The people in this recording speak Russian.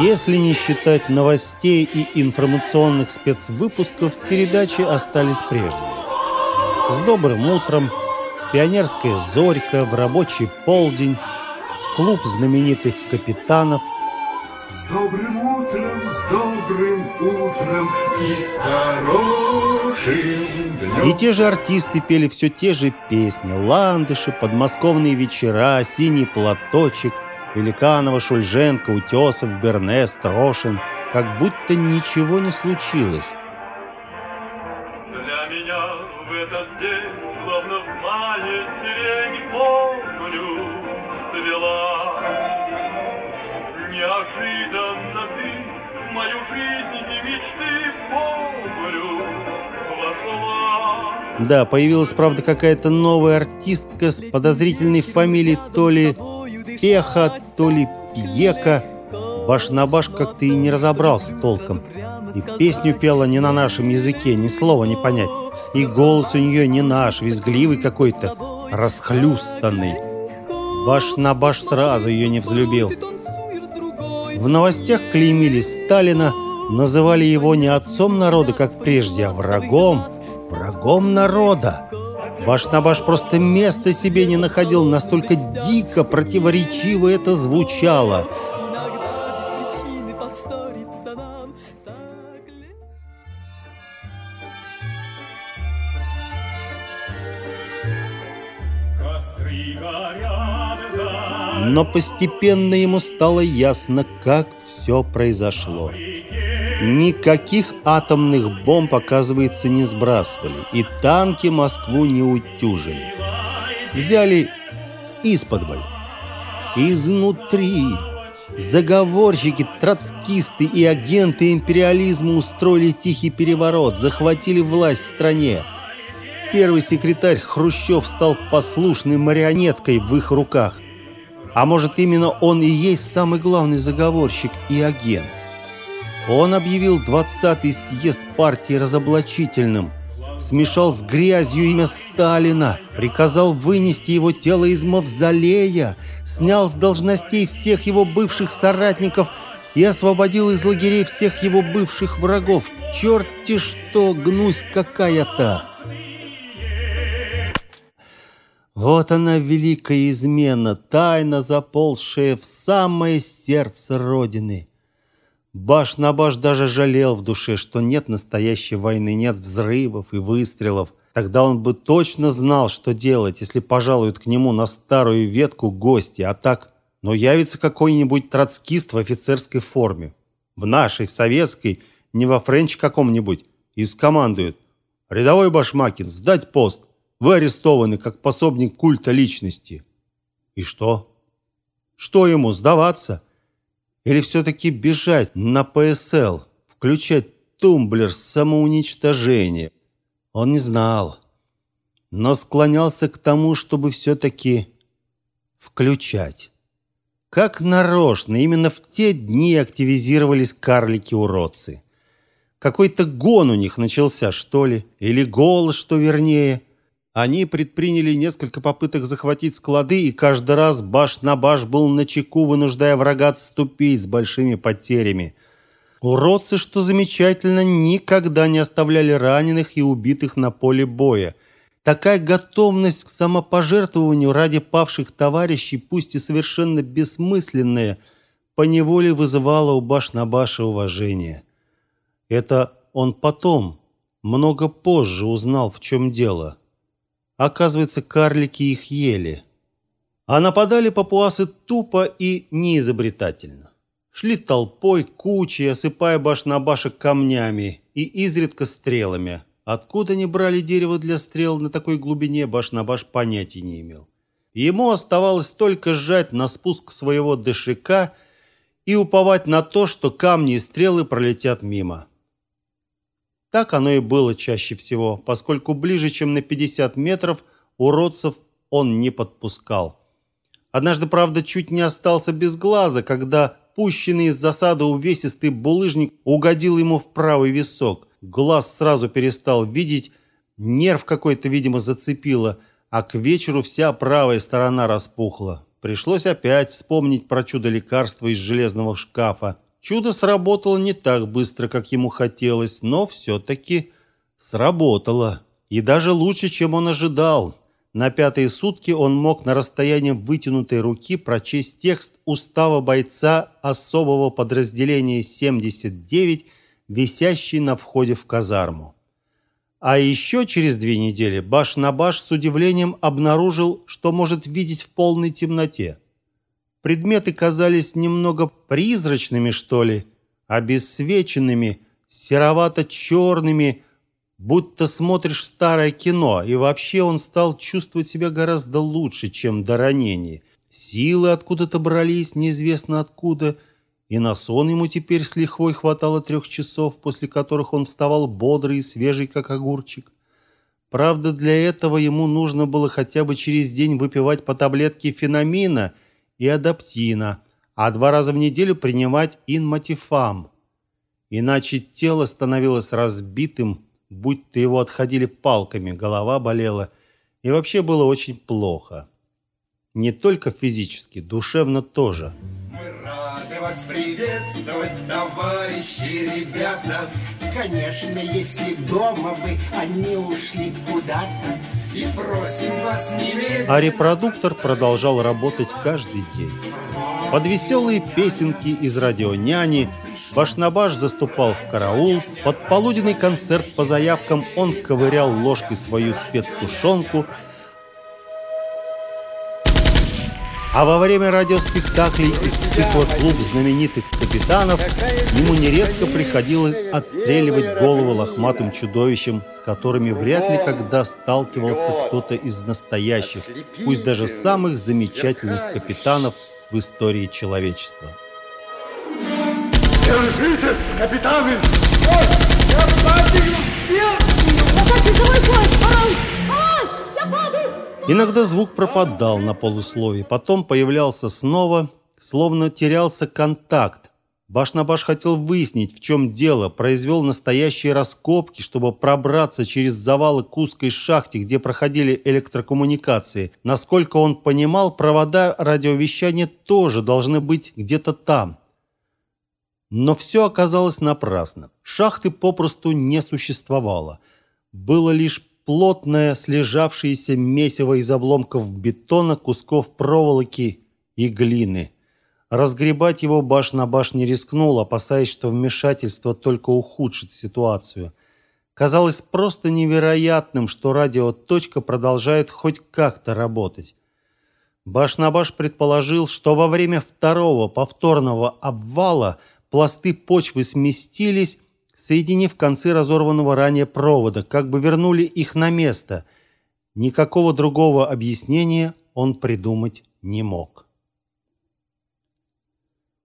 Если не считать новостей и информационных спецвыпусков, передачи остались прежними. С добрым утром, пионерская зорька, в рабочий полдень, клуб знаменитых капитанов. С добрым утром, с добрым утром и с хорошим днем. И те же артисты пели все те же песни. Ландыши, подмосковные вечера, синий платочек, Великанова, Шульженко, Утесов, Бернес, Трошин. Как будто ничего не случилось. Для меня в этот день, словно в мае сирень помню, цвела. Неожиданно ты в мою жизнь и мечты помню вошла. Да, появилась, правда, какая-то новая артистка с подозрительной фамилией то ли Пеха, то ли Пьека. Баш на баш как-то и не разобрался толком. И песню пела не на нашем языке, ни слова не понять. И голос у нее не наш, визгливый какой-то, расхлюстанный. Баш на баш сразу ее не взлюбил. В новостях клеймили Сталина, называли его не отцом народа, как прежде, а врагом. Врагом народа. Баш на баш просто места себе не находил, настолько дико противоречиво это звучало. Но постепенно ему стало ясно, как все произошло. Никаких атомных бомб, оказывается, не сбрасывали, и танки Москву не утюжили. Взяли из-под Изнутри. Заговорщики, троцкисты и агенты империализма устроили тихий переворот, захватили власть в стране. Первый секретарь Хрущев стал послушной марионеткой в их руках. А может, именно он и есть самый главный заговорщик и агент. Он объявил 20-й съезд партии разоблачительным, смешал с грязью имя Сталина, приказал вынести его тело из мавзолея, снял с должностей всех его бывших соратников и освободил из лагерей всех его бывших врагов. Черти что, гнусь какая-то! Вот она, великая измена, тайна, заползшая в самое сердце Родины. Башмакин даже жалел в душе, что нет настоящей войны, нет взрывов и выстрелов. Тогда он бы точно знал, что делать, если пожалуют к нему на старую ветку гости, а так, но явится какой-нибудь троцкист в офицерской форме. В нашей, в советской, не во френч каком-нибудь, и скомандует. «Рядовой Башмакин, сдать пост! Вы арестованы как пособник культа личности». И что? Что ему, сдаваться? Или все-таки бежать на ПСЛ, включать тумблер самоуничтожения? Он не знал, но склонялся к тому, чтобы все-таки включать. Как нарочно, именно в те дни активизировались карлики-уродцы. Какой-то гон у них начался, что ли, или голос, что вернее. Они предприняли несколько попыток захватить склады, и каждый раз баш на баш был на чеку, вынуждая врага отступить с большими потерями. Уродцы, что замечательно, никогда не оставляли раненых и убитых на поле боя. Такая готовность к самопожертвованию ради павших товарищей, пусть и совершенно бессмысленная, поневоле вызывала у баш на баша уважение. Это он потом, много позже узнал, в чем дело. Оказывается, карлики их ели. А нападали папуасы тупо и неизобретательно. Шли толпой, кучей, осыпая баш на башек камнями и изредка стрелами. Откуда они брали дерево для стрел на такой глубине, баш на баш понятия не имел. Ему оставалось только сжать на спуск своего дышика и уповать на то, что камни и стрелы пролетят мимо. Так оно и было чаще всего, поскольку ближе, чем на 50 метров, уродцев он не подпускал. Однажды, правда, чуть не остался без глаза, когда пущенный из засады увесистый булыжник угодил ему в правый висок. Глаз сразу перестал видеть, нерв какой-то, видимо, зацепило, а к вечеру вся правая сторона распухла. Пришлось опять вспомнить про чудо лекарства из железного шкафа. Чудо сработало не так быстро, как ему хотелось, но все-таки сработало. И даже лучше, чем он ожидал. На пятые сутки он мог на расстоянии вытянутой руки прочесть текст устава бойца особого подразделения 79, висящий на входе в казарму. А еще через две недели баш на баш с удивлением обнаружил, что может видеть в полной темноте. Предметы казались немного призрачными, что ли, обесцвеченными, серовато-черными, будто смотришь старое кино, и вообще он стал чувствовать себя гораздо лучше, чем до ранения. Силы откуда-то брались, неизвестно откуда, и на сон ему теперь с лихвой хватало трех часов, после которых он вставал бодрый и свежий, как огурчик. Правда, для этого ему нужно было хотя бы через день выпивать по таблетке феномина и адаптина, а два раза в неделю принимать инматифам. Иначе тело становилось разбитым, будто его отходили палками, голова болела, и вообще было очень плохо. Не только физически, душевно тоже. Мы рады вас приветствовать, товарищи, ребята. Конечно, если дома вы, они ушли куда-то. И просим вас немедленно... А репродуктор продолжал работать каждый день. Под веселые песенки из радионяни Башнабаш заступал в караул, под полуденный концерт по заявкам он ковырял ложкой свою спецтушенку, а во время радиоспектаклей из цикла «Клуб знаменитых капитанов» ему нередко приходилось отстреливать головы лохматым чудовищем, с которыми вряд ли когда сталкивался кто-то из настоящих, пусть даже самых замечательных капитанов в истории человечества. Держитесь, капитаны! Иногда звук пропадал на полусловии, потом появлялся снова, словно терялся контакт. Баш-на-баш хотел выяснить, в чем дело, произвел настоящие раскопки, чтобы пробраться через завалы к узкой шахте, где проходили электрокоммуникации. Насколько он понимал, провода радиовещания тоже должны быть где-то там. Но все оказалось напрасно. Шахты попросту не существовало. Было лишь плотное, слежавшееся месиво из обломков бетона, кусков проволоки и глины. Разгребать его баш на баш не рискнул, опасаясь, что вмешательство только ухудшит ситуацию. Казалось просто невероятным, что радиоточка продолжает хоть как-то работать. Баш на баш предположил, что во время второго повторного обвала пласты почвы сместились, соединив концы разорванного ранее провода, как бы вернули их на место. Никакого другого объяснения он придумать не мог.